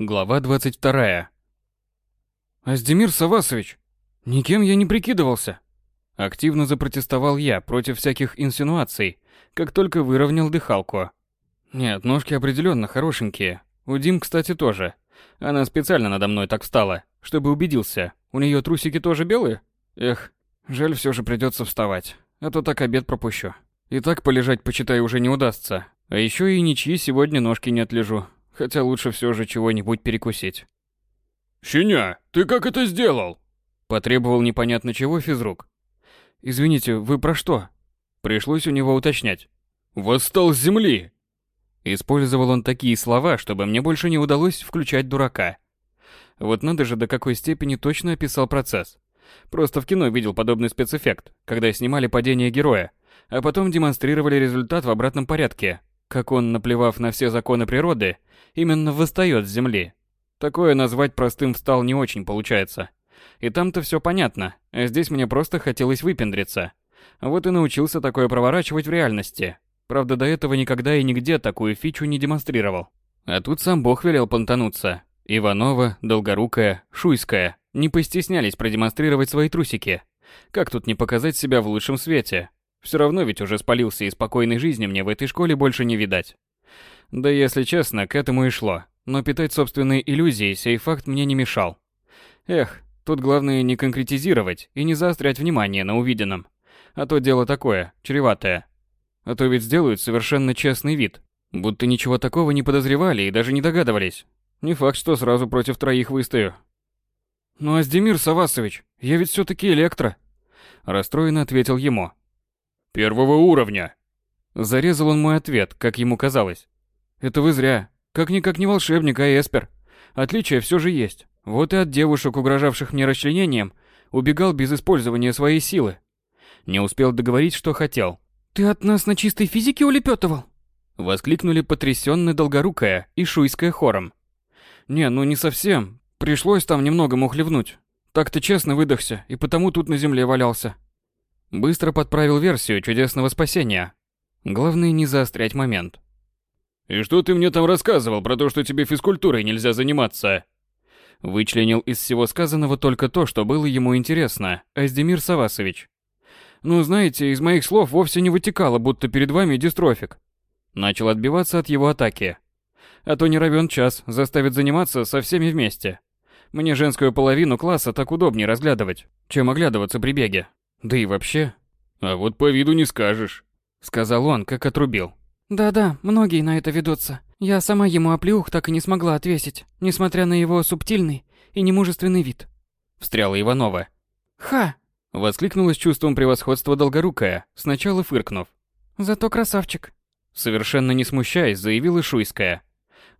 Глава 22. Аздемир Савасович, никем я не прикидывался. Активно запротестовал я против всяких инсинуаций, как только выровнял дыхалку. Нет, ножки определенно хорошенькие. У Дим, кстати, тоже. Она специально надо мной так встала, чтобы убедился. У нее трусики тоже белые? Эх, жаль, все же придется вставать, а то так обед пропущу. И так полежать, почитай, уже не удастся. А еще и ничьи сегодня ножки не отлежу, хотя лучше все же чего-нибудь перекусить. «Щеня, ты как это сделал?» Потребовал непонятно чего физрук. «Извините, вы про что?» Пришлось у него уточнять. «Восстал с земли!» Использовал он такие слова, чтобы мне больше не удалось включать дурака. Вот надо же, до какой степени точно описал процесс. Просто в кино видел подобный спецэффект, когда снимали падение героя, а потом демонстрировали результат в обратном порядке, как он, наплевав на все законы природы, именно восстает с земли. Такое назвать простым встал не очень получается. И там-то все понятно, а здесь мне просто хотелось выпендриться. Вот и научился такое проворачивать в реальности. Правда, до этого никогда и нигде такую фичу не демонстрировал. А тут сам Бог велел понтануться. Иванова, Долгорукая, Шуйская не постеснялись продемонстрировать свои трусики. Как тут не показать себя в лучшем свете? Все равно ведь уже спалился и спокойной жизни мне в этой школе больше не видать. Да если честно, к этому и шло. Но питать собственные иллюзии сей факт мне не мешал. Эх, тут главное не конкретизировать и не заострять внимание на увиденном. А то дело такое, чреватое. А то ведь сделают совершенно честный вид, будто ничего такого не подозревали и даже не догадывались. Не факт, что сразу против троих выстою. «Ну, Аздемир Савасович, я ведь все таки электро», – расстроенно ответил ему. «Первого уровня», Зарезал он мой ответ, как ему казалось. Это вы зря. Как-никак не волшебник, а эспер. Отличие все же есть. Вот и от девушек, угрожавших мне расчленением, убегал без использования своей силы. Не успел договорить, что хотел. «Ты от нас на чистой физике улепетывал?» Воскликнули потрясенно Долгорукая и Шуйская хором. «Не, ну не совсем. Пришлось там немного мухлевнуть. Так-то честно выдохся, и потому тут на земле валялся». Быстро подправил версию чудесного спасения. Главное не заострять момент. «И что ты мне там рассказывал про то, что тебе физкультурой нельзя заниматься?» Вычленил из всего сказанного только то, что было ему интересно, Аздемир Савасович. «Ну, знаете, из моих слов вовсе не вытекало, будто перед вами дистрофик». Начал отбиваться от его атаки. А то не равен час, заставит заниматься со всеми вместе. Мне женскую половину класса так удобнее разглядывать, чем оглядываться при беге. Да и вообще... А вот по виду не скажешь. Сказал он, как отрубил. Да-да, многие на это ведутся. Я сама ему оплеух так и не смогла отвесить, несмотря на его субтильный и немужественный вид. Встряла Иванова. Ха! Воскликнула с чувством превосходства Долгорукая, сначала фыркнув. Зато красавчик. Совершенно не смущаясь, заявила Шуйская.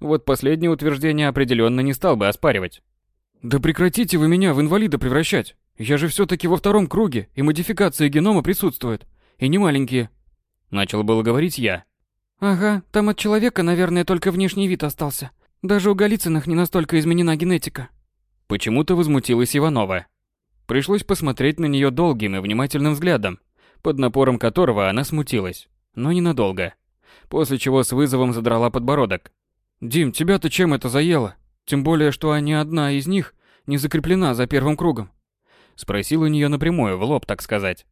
Вот последнее утверждение определенно не стал бы оспаривать. Да прекратите вы меня в инвалида превращать. Я же все-таки во втором круге, и модификации генома присутствуют. И не маленькие. Начал было говорить я, Ага, там от человека, наверное, только внешний вид остался. Даже у Голицыных не настолько изменена генетика. Почему-то возмутилась Иванова. Пришлось посмотреть на нее долгим и внимательным взглядом, под напором которого она смутилась, но ненадолго. После чего с вызовом задрала подбородок. «Дим, тебя-то чем это заело? Тем более, что ни одна из них не закреплена за первым кругом». Спросил у нее напрямую, в лоб, так сказать.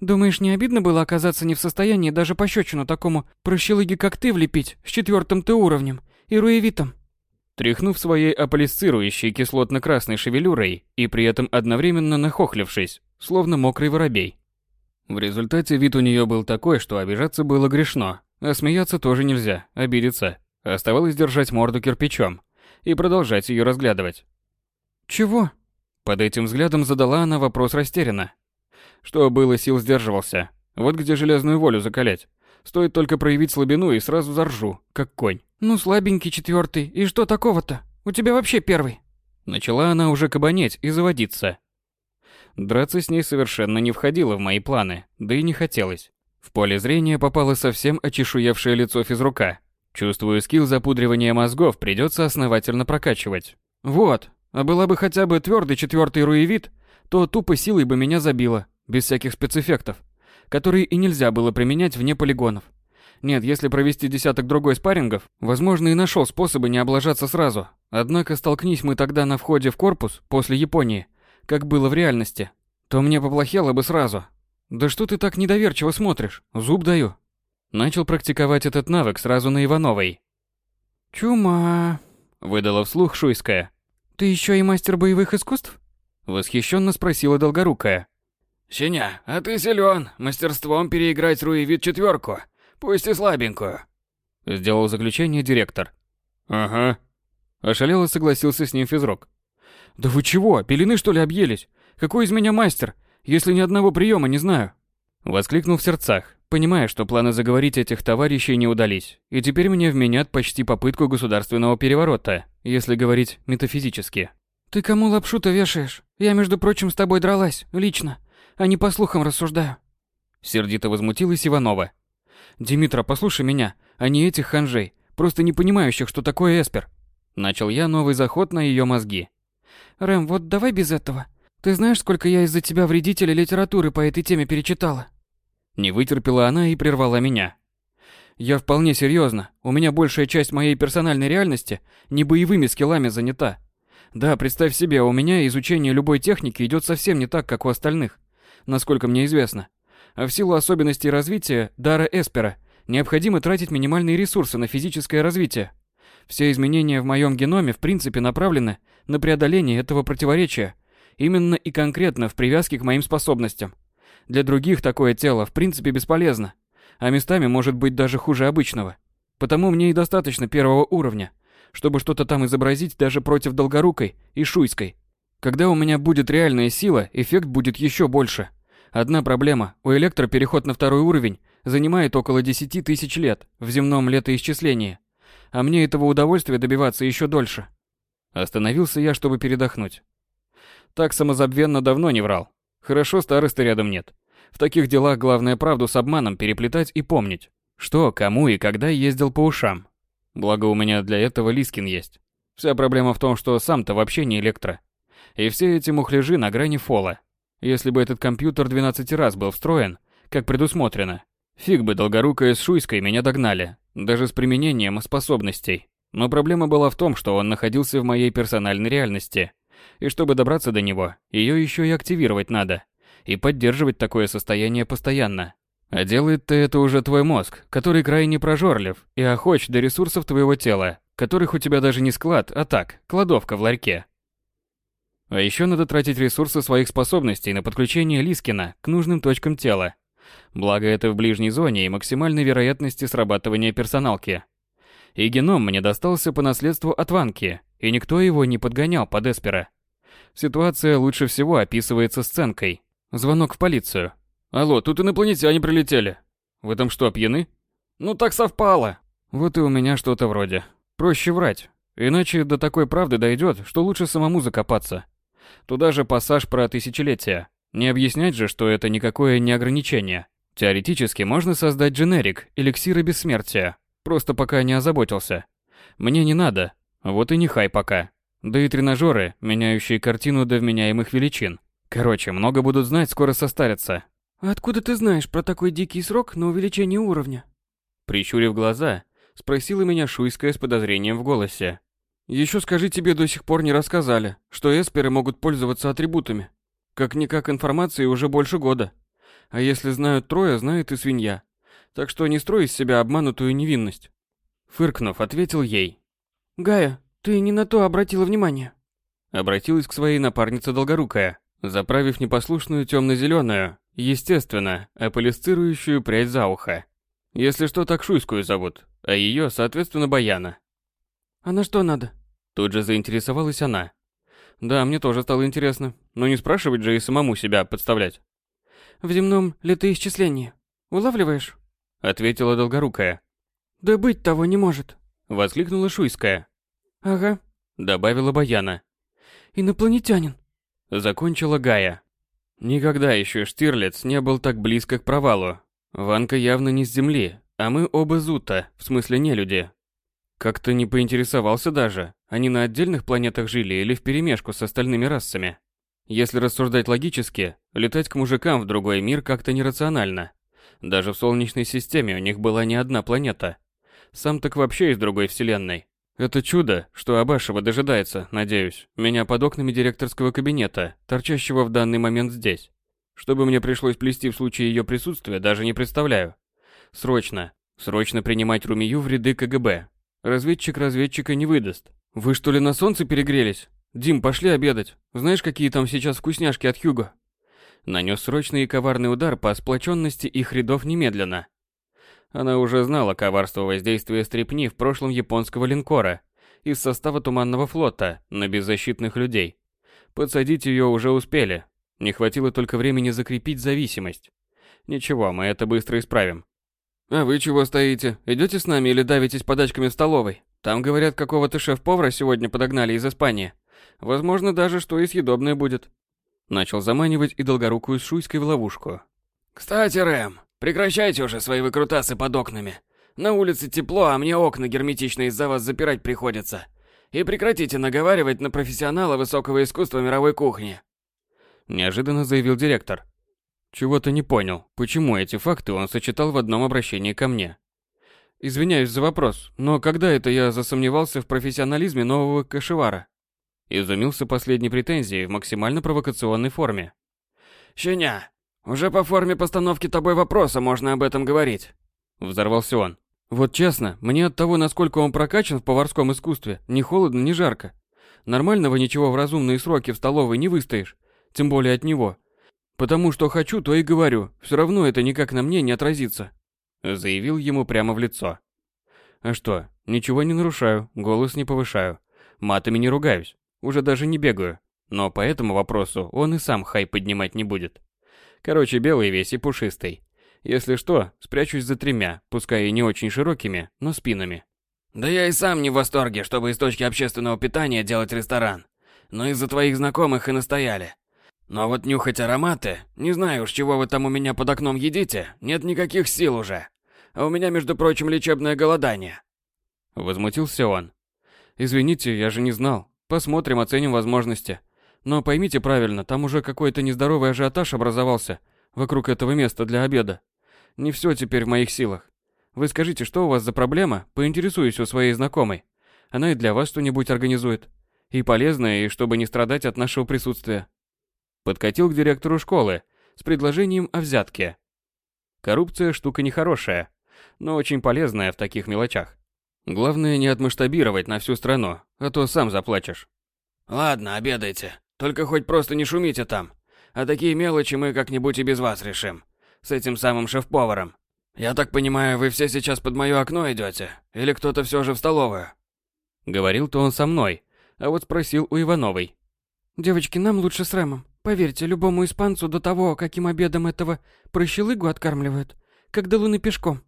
Думаешь, не обидно было оказаться не в состоянии даже пощечину такому прощелыге, как ты, влепить с четвертым ты уровнем и руевитом? Тряхнув своей аполисцирующей кислотно-красной шевелюрой и при этом одновременно нахохлившись, словно мокрый воробей. В результате вид у нее был такой, что обижаться было грешно, а смеяться тоже нельзя, обидеться. Оставалось держать морду кирпичом и продолжать ее разглядывать. «Чего?» Под этим взглядом задала она вопрос растерянно. Что было сил сдерживался. Вот где железную волю закалять. Стоит только проявить слабину и сразу заржу, как конь. Ну, слабенький четвертый, и что такого-то? У тебя вообще первый. Начала она уже кабанеть и заводиться. Драться с ней совершенно не входило в мои планы, да и не хотелось. В поле зрения попало совсем очешуевшее лицо физрука. Чувствую, скилл запудривания мозгов придется основательно прокачивать. Вот, а была бы хотя бы твердый четвертый руевит, то тупо силой бы меня забило без всяких спецэффектов, которые и нельзя было применять вне полигонов. Нет, если провести десяток другой спаррингов, возможно, и нашел способы не облажаться сразу. Однако столкнись мы тогда на входе в корпус после Японии, как было в реальности, то мне поплохело бы сразу. Да что ты так недоверчиво смотришь? Зуб даю. Начал практиковать этот навык сразу на Ивановой. Чума, выдала вслух Шуйская. Ты еще и мастер боевых искусств? Восхищенно спросила Долгорукая. «Щеня, а ты силен, мастерством переиграть Руи вид четверку, пусть и слабенькую», — сделал заключение директор. «Ага». Ошалело согласился с ним физрок. «Да вы чего, пелены что ли объелись? Какой из меня мастер, если ни одного приема не знаю?» Воскликнул в сердцах, понимая, что планы заговорить этих товарищей не удались, и теперь мне вменят почти попытку государственного переворота, если говорить метафизически. «Ты кому лапшу-то вешаешь? Я, между прочим, с тобой дралась, лично, а не по слухам рассуждаю». Сердито возмутилась Иванова. «Димитра, послушай меня, а не этих ханжей, просто не понимающих, что такое эспер». Начал я новый заход на ее мозги. «Рэм, вот давай без этого. Ты знаешь, сколько я из-за тебя вредителей литературы по этой теме перечитала?» Не вытерпела она и прервала меня. «Я вполне серьезно. У меня большая часть моей персональной реальности не боевыми скиллами занята, да, представь себе, у меня изучение любой техники идет совсем не так, как у остальных, насколько мне известно. А в силу особенностей развития дара Эспера необходимо тратить минимальные ресурсы на физическое развитие. Все изменения в моем геноме в принципе направлены на преодоление этого противоречия, именно и конкретно в привязке к моим способностям. Для других такое тело в принципе бесполезно, а местами может быть даже хуже обычного. Потому мне и достаточно первого уровня – чтобы что-то там изобразить даже против Долгорукой и Шуйской. Когда у меня будет реальная сила, эффект будет еще больше. Одна проблема. У электро переход на второй уровень занимает около 10 тысяч лет в земном летоисчислении. А мне этого удовольствия добиваться еще дольше. Остановился я, чтобы передохнуть. Так самозабвенно давно не врал. Хорошо, старосты рядом нет. В таких делах главное правду с обманом переплетать и помнить. Что, кому и когда ездил по ушам. Благо у меня для этого Лискин есть. Вся проблема в том, что сам-то вообще не электро. И все эти мухляжи на грани фола. Если бы этот компьютер 12 раз был встроен, как предусмотрено, фиг бы Долгорукая с Шуйской меня догнали, даже с применением способностей. Но проблема была в том, что он находился в моей персональной реальности. И чтобы добраться до него, ее еще и активировать надо. И поддерживать такое состояние постоянно. А делает-то это уже твой мозг, который крайне прожорлив и охоч до ресурсов твоего тела, которых у тебя даже не склад, а так, кладовка в ларьке. А еще надо тратить ресурсы своих способностей на подключение Лискина к нужным точкам тела. Благо это в ближней зоне и максимальной вероятности срабатывания персоналки. И геном мне достался по наследству от Ванки, и никто его не подгонял под Эспера. Ситуация лучше всего описывается сценкой. Звонок в полицию, Алло, тут инопланетяне прилетели. Вы там что, пьяны? Ну так совпало. Вот и у меня что-то вроде. Проще врать. Иначе до такой правды дойдет, что лучше самому закопаться. Туда же пассаж про тысячелетия. Не объяснять же, что это никакое не ограничение. Теоретически можно создать дженерик эликсира бессмертия. Просто пока не озаботился. Мне не надо. Вот и не хай пока. Да и тренажеры, меняющие картину до вменяемых величин. Короче, много будут знать, скоро состарятся. «Откуда ты знаешь про такой дикий срок на увеличение уровня?» Прищурив глаза, спросила меня Шуйская с подозрением в голосе. «Еще скажи, тебе до сих пор не рассказали, что эсперы могут пользоваться атрибутами. Как-никак информации уже больше года. А если знают трое, знает и свинья. Так что не строй из себя обманутую невинность». Фыркнув, ответил ей. «Гая, ты не на то обратила внимание». Обратилась к своей напарнице Долгорукая, заправив непослушную темно-зеленую, Естественно, аполисцирующую прядь за ухо. Если что, так Шуйскую зовут, а ее, соответственно, Баяна. «А на что надо?» Тут же заинтересовалась она. Да, мне тоже стало интересно, но не спрашивать же и самому себя подставлять. «В земном летоисчислении. Улавливаешь?» Ответила Долгорукая. «Да быть того не может!» Воскликнула Шуйская. «Ага», добавила Баяна. «Инопланетянин», закончила Гая. Никогда еще Штирлиц не был так близко к провалу. Ванка явно не с Земли, а мы оба Зута, в смысле не люди. Как-то не поинтересовался даже, они на отдельных планетах жили или вперемешку с остальными расами. Если рассуждать логически, летать к мужикам в другой мир как-то нерационально. Даже в Солнечной системе у них была не одна планета. Сам так вообще из другой вселенной. Это чудо, что Абашева дожидается, надеюсь, меня под окнами директорского кабинета, торчащего в данный момент здесь. Что бы мне пришлось плести в случае ее присутствия, даже не представляю. Срочно, срочно принимать Румию в ряды КГБ. Разведчик разведчика не выдаст. Вы что ли на солнце перегрелись? Дим, пошли обедать. Знаешь, какие там сейчас вкусняшки от Хьюго? Нанес срочный и коварный удар по сплоченности их рядов немедленно. Она уже знала коварство воздействия стрепни в прошлом японского линкора из состава Туманного флота на беззащитных людей. Подсадить ее уже успели. Не хватило только времени закрепить зависимость. Ничего, мы это быстро исправим. А вы чего стоите? Идете с нами или давитесь подачками в столовой? Там, говорят, какого-то шеф-повара сегодня подогнали из Испании. Возможно, даже что и съедобное будет. Начал заманивать и долгорукую с Шуйской в ловушку. Кстати, Рэм, Прекращайте уже свои выкрутасы под окнами. На улице тепло, а мне окна герметично из-за вас запирать приходится. И прекратите наговаривать на профессионала высокого искусства мировой кухни. Неожиданно заявил директор. Чего-то не понял, почему эти факты он сочетал в одном обращении ко мне. Извиняюсь за вопрос, но когда это я засомневался в профессионализме нового кашевара? Изумился последней претензией в максимально провокационной форме. «Щеня, уже по форме постановки тобой вопроса можно об этом говорить. Взорвался он. Вот честно, мне от того, насколько он прокачан в поварском искусстве, ни холодно, ни жарко. Нормального ничего в разумные сроки в столовой не выстоишь, тем более от него. Потому что хочу, то и говорю, все равно это никак на мне не отразится. Заявил ему прямо в лицо. А что, ничего не нарушаю, голос не повышаю, матами не ругаюсь, уже даже не бегаю. Но по этому вопросу он и сам хай поднимать не будет. Короче, белый весь и пушистый. Если что, спрячусь за тремя, пускай и не очень широкими, но спинами. Да я и сам не в восторге, чтобы из точки общественного питания делать ресторан. Но из-за твоих знакомых и настояли. Но вот нюхать ароматы, не знаю уж, чего вы там у меня под окном едите, нет никаких сил уже. А у меня, между прочим, лечебное голодание. Возмутился он. Извините, я же не знал. Посмотрим, оценим возможности. Но поймите правильно, там уже какой-то нездоровый ажиотаж образовался вокруг этого места для обеда. Не все теперь в моих силах. Вы скажите, что у вас за проблема? Поинтересуюсь у своей знакомой. Она и для вас что-нибудь организует. И полезное, и чтобы не страдать от нашего присутствия. Подкатил к директору школы с предложением о взятке. Коррупция штука нехорошая, но очень полезная в таких мелочах. Главное не отмасштабировать на всю страну, а то сам заплачешь. Ладно, обедайте. Только хоть просто не шумите там. А такие мелочи мы как-нибудь и без вас решим. С этим самым шеф-поваром. Я так понимаю, вы все сейчас под мое окно идете? Или кто-то все же в столовую? Говорил-то он со мной, а вот спросил у Ивановой. Девочки, нам лучше с Рэмом. Поверьте, любому испанцу до того, каким обедом этого прощелыгу откармливают, как до луны пешком.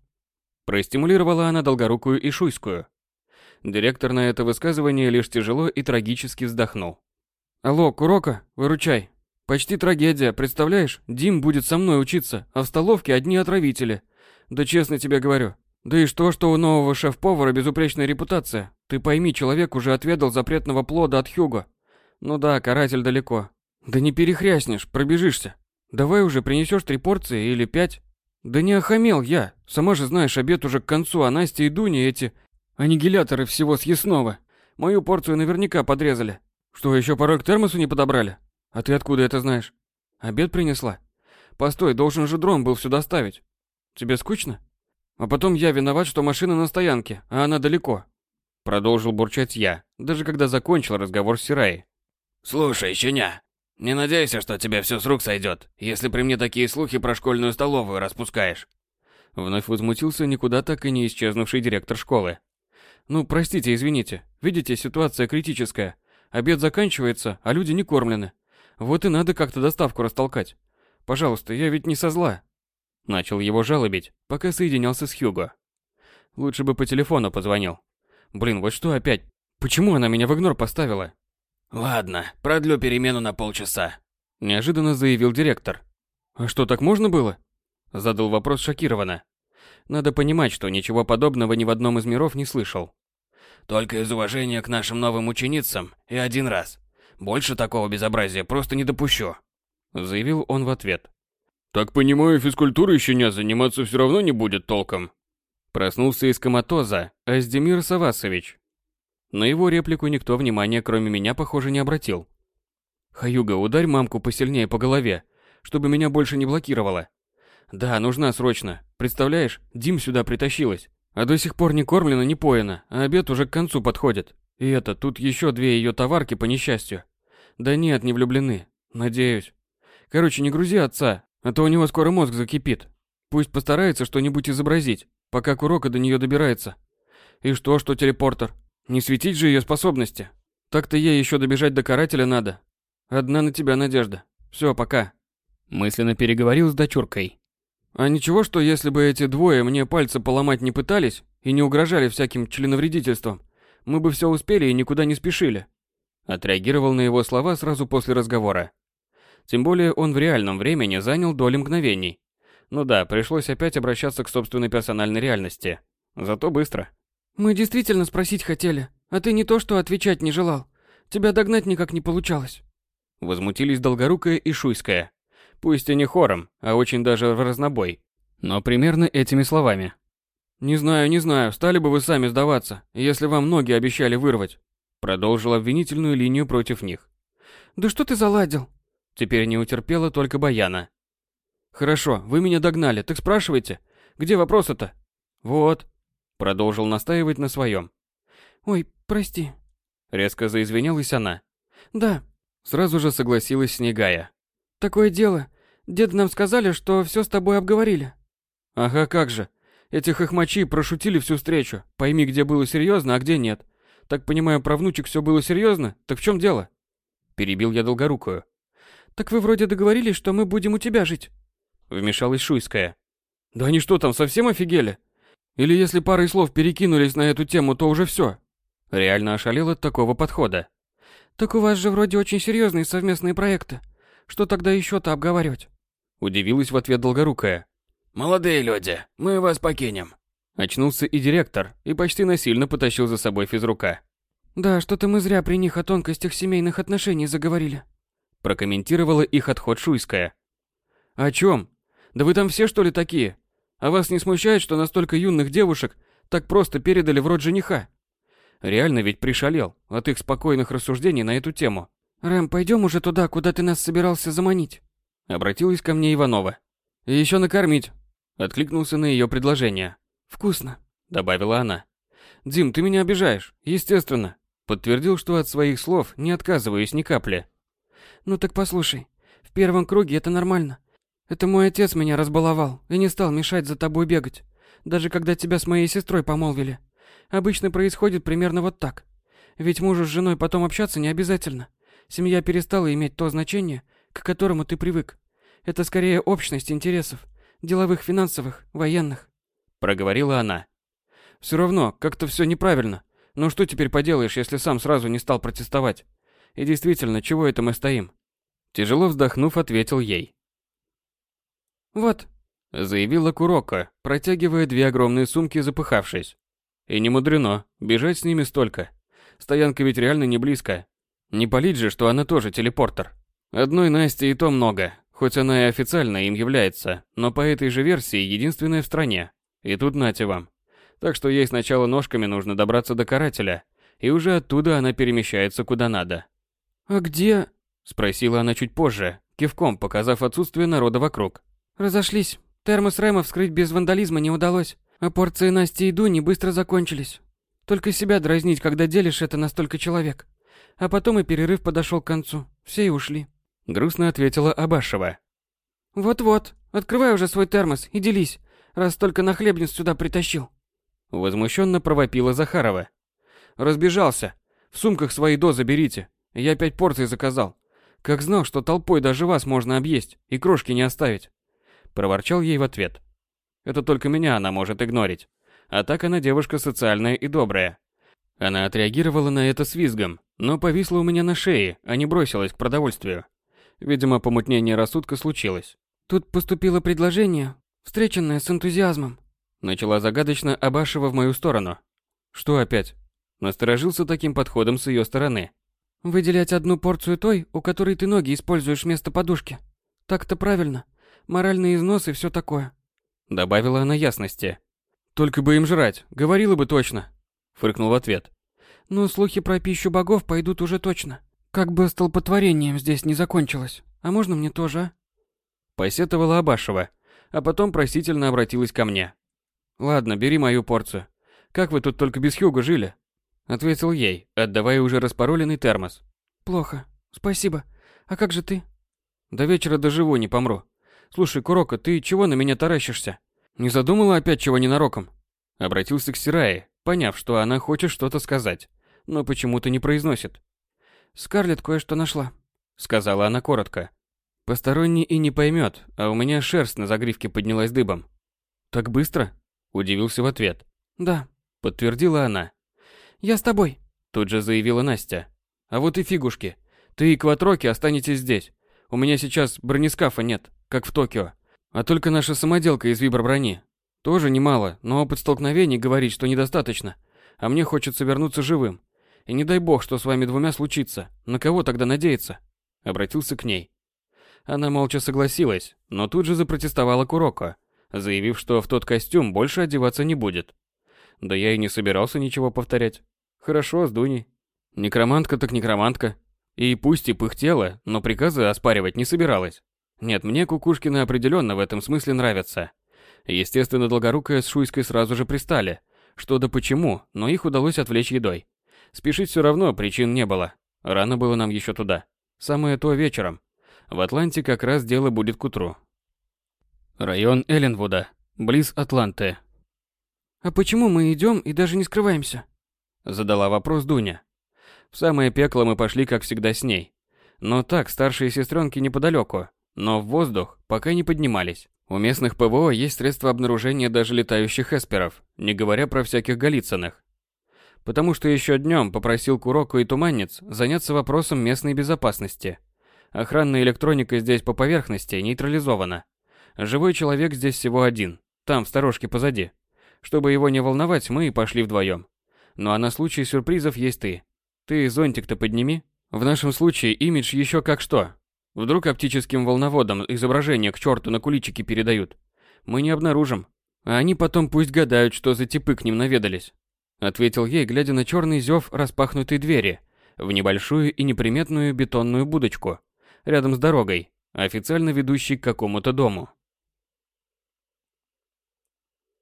Простимулировала она долгорукую и шуйскую. Директор на это высказывание лишь тяжело и трагически вздохнул. Алло, Курока, выручай. Почти трагедия, представляешь? Дим будет со мной учиться, а в столовке одни отравители. Да честно тебе говорю. Да и что, что у нового шеф-повара безупречная репутация? Ты пойми, человек уже отведал запретного плода от Хьюго. Ну да, каратель далеко. Да не перехряснешь, пробежишься. Давай уже принесешь три порции или пять. Да не охамел я. Сама же знаешь, обед уже к концу, а Настя и Дуня эти аннигиляторы всего съестного. Мою порцию наверняка подрезали. Что, еще порой к термосу не подобрали? А ты откуда это знаешь? Обед принесла? Постой, должен же дрон был все доставить. Тебе скучно? А потом я виноват, что машина на стоянке, а она далеко. Продолжил бурчать я, даже когда закончил разговор с Сираей. Слушай, щеня, не надейся, что тебе все с рук сойдет, если при мне такие слухи про школьную столовую распускаешь. Вновь возмутился никуда так и не исчезнувший директор школы. Ну, простите, извините. Видите, ситуация критическая. Обед заканчивается, а люди не кормлены. Вот и надо как-то доставку растолкать. Пожалуйста, я ведь не со зла. Начал его жалобить, пока соединялся с Хьюго. Лучше бы по телефону позвонил. Блин, вот что опять? Почему она меня в игнор поставила? Ладно, продлю перемену на полчаса. Неожиданно заявил директор. А что, так можно было? Задал вопрос шокированно. Надо понимать, что ничего подобного ни в одном из миров не слышал. Только из уважения к нашим новым ученицам и один раз. Больше такого безобразия просто не допущу», — заявил он в ответ. Так понимаю, физкультурой щеня заниматься все равно не будет толком. Проснулся из коматоза Аздемир Савасович. На его реплику никто внимания, кроме меня, похоже, не обратил. «Хаюга, ударь мамку посильнее по голове, чтобы меня больше не блокировала. Да, нужна срочно. Представляешь, Дим сюда притащилась. А до сих пор не кормлена, не поена, а обед уже к концу подходит. И это, тут еще две ее товарки по несчастью. Да нет, не влюблены. Надеюсь. Короче, не грузи отца, а то у него скоро мозг закипит. Пусть постарается что-нибудь изобразить, пока Курока до нее добирается. И что, что телепортер? Не светить же ее способности. Так-то ей еще добежать до карателя надо. Одна на тебя надежда. Все, пока. Мысленно переговорил с дочуркой. А ничего, что если бы эти двое мне пальцы поломать не пытались и не угрожали всяким членовредительством, мы бы все успели и никуда не спешили. Отреагировал на его слова сразу после разговора. Тем более он в реальном времени занял доли мгновений. Ну да, пришлось опять обращаться к собственной персональной реальности. Зато быстро. Мы действительно спросить хотели, а ты не то что отвечать не желал. Тебя догнать никак не получалось. Возмутились Долгорукая и Шуйская. Пусть и не хором, а очень даже в разнобой. Но примерно этими словами. «Не знаю, не знаю, стали бы вы сами сдаваться, если вам ноги обещали вырвать?» Продолжил обвинительную линию против них. «Да что ты заладил?» Теперь не утерпела только Баяна. «Хорошо, вы меня догнали, так спрашивайте. Где вопрос-то?» «Вот». Продолжил настаивать на своем. «Ой, прости». Резко заизвинялась она. «Да». Сразу же согласилась Снегая. Такое дело. Деды нам сказали, что все с тобой обговорили. Ага, как же. Эти хохмачи прошутили всю встречу. Пойми, где было серьезно, а где нет. Так понимаю, про внучек все было серьезно? Так в чем дело? Перебил я долгорукую. Так вы вроде договорились, что мы будем у тебя жить. Вмешалась Шуйская. Да они что там, совсем офигели? Или если парой слов перекинулись на эту тему, то уже все? Реально ошалел от такого подхода. Так у вас же вроде очень серьезные совместные проекты. Что тогда еще-то обговаривать? Удивилась в ответ Долгорукая. Молодые люди, мы вас покинем. Очнулся и директор, и почти насильно потащил за собой физрука. Да, что-то мы зря при них о тонкостях семейных отношений заговорили. Прокомментировала их отход Шуйская. О чем? Да вы там все что ли такие? А вас не смущает, что настолько юных девушек так просто передали в род жениха? Реально ведь пришалел от их спокойных рассуждений на эту тему. «Рэм, пойдем уже туда, куда ты нас собирался заманить?» Обратилась ко мне Иванова. «И еще накормить!» Откликнулся на ее предложение. «Вкусно!» Добавила она. «Дим, ты меня обижаешь, естественно!» Подтвердил, что от своих слов не отказываюсь ни капли. «Ну так послушай, в первом круге это нормально. Это мой отец меня разбаловал и не стал мешать за тобой бегать, даже когда тебя с моей сестрой помолвили. Обычно происходит примерно вот так. Ведь мужу с женой потом общаться не обязательно. Семья перестала иметь то значение, к которому ты привык. Это скорее общность интересов, деловых, финансовых, военных. Проговорила она. Все равно, как-то все неправильно. Но что теперь поделаешь, если сам сразу не стал протестовать? И действительно, чего это мы стоим? Тяжело вздохнув, ответил ей. Вот. Заявила Курока, протягивая две огромные сумки, запыхавшись. И не мудрено, бежать с ними столько. Стоянка ведь реально не близко, не палить же, что она тоже телепортер. Одной Насти и то много, хоть она и официально им является, но по этой же версии единственная в стране. И тут нате вам. Так что ей сначала ножками нужно добраться до карателя, и уже оттуда она перемещается куда надо. «А где?» – спросила она чуть позже, кивком показав отсутствие народа вокруг. «Разошлись. Термос Рэма вскрыть без вандализма не удалось, а порции Насти и Дуни быстро закончились. Только себя дразнить, когда делишь это на столько человек. А потом и перерыв подошел к концу. Все и ушли. Грустно ответила Абашева. Вот-вот, открывай уже свой термос и делись, раз только нахлебниц сюда притащил. Возмущенно провопила Захарова. Разбежался. В сумках свои дозы берите. Я пять порций заказал. Как знал, что толпой даже вас можно объесть и крошки не оставить. Проворчал ей в ответ. Это только меня она может игнорить. А так она девушка социальная и добрая. Она отреагировала на это с визгом, но повисла у меня на шее, а не бросилась к продовольствию. Видимо, помутнение рассудка случилось. Тут поступило предложение, встреченное с энтузиазмом. Начала загадочно Абашева в мою сторону. Что опять? Насторожился таким подходом с ее стороны. Выделять одну порцию той, у которой ты ноги используешь вместо подушки. Так-то правильно. Моральный износ и все такое. Добавила она ясности. Только бы им жрать, говорила бы точно. Фыркнул в ответ. Но слухи про пищу богов пойдут уже точно. Как бы столпотворением здесь не закончилось. А можно мне тоже, а? Посетовала Абашева, а потом просительно обратилась ко мне. Ладно, бери мою порцию. Как вы тут только без Хьюга жили? Ответил ей, отдавая уже распароленный термос. Плохо. Спасибо. А как же ты? До вечера доживу, не помру. Слушай, Курока, ты чего на меня таращишься? Не задумала опять чего ненароком? Обратился к Сирае, поняв, что она хочет что-то сказать, но почему-то не произносит. Скарлетт кое-что нашла, сказала она коротко. Посторонний и не поймет, а у меня шерсть на загривке поднялась дыбом. Так быстро? Удивился в ответ. Да, подтвердила она. Я с тобой, тут же заявила Настя. А вот и фигушки. Ты и Кватроки останетесь здесь. У меня сейчас бронескафа нет, как в Токио, а только наша самоделка из виброброни. Тоже немало, но опыт столкновений говорит, что недостаточно. А мне хочется вернуться живым. И не дай бог, что с вами двумя случится. На кого тогда надеяться? Обратился к ней. Она молча согласилась, но тут же запротестовала Куроко, заявив, что в тот костюм больше одеваться не будет. Да я и не собирался ничего повторять. Хорошо, с Дуней. Некромантка так некромантка. И пусть и пыхтела, но приказы оспаривать не собиралась. Нет, мне Кукушкины определенно в этом смысле нравятся. Естественно, Долгорукая с Шуйской сразу же пристали. Что да почему, но их удалось отвлечь едой. Спешить все равно причин не было. Рано было нам еще туда. Самое то вечером. В Атланте как раз дело будет к утру. Район Элленвуда, близ Атланты. «А почему мы идем и даже не скрываемся?» Задала вопрос Дуня. В самое пекло мы пошли, как всегда, с ней. Но так, старшие сестренки неподалеку, но в воздух пока не поднимались. У местных ПВО есть средства обнаружения даже летающих эсперов, не говоря про всяких Голицыных. Потому что еще днем попросил Куроку и Туманец заняться вопросом местной безопасности. Охранная электроника здесь по поверхности нейтрализована. Живой человек здесь всего один, там, в сторожке позади. Чтобы его не волновать, мы и пошли вдвоем. Ну а на случай сюрпризов есть ты. Ты зонтик-то подними. В нашем случае имидж еще как что. Вдруг оптическим волноводом изображение к черту на куличики передают. Мы не обнаружим. А они потом пусть гадают, что за типы к ним наведались. Ответил ей, глядя на черный зев распахнутой двери, в небольшую и неприметную бетонную будочку, рядом с дорогой, официально ведущей к какому-то дому.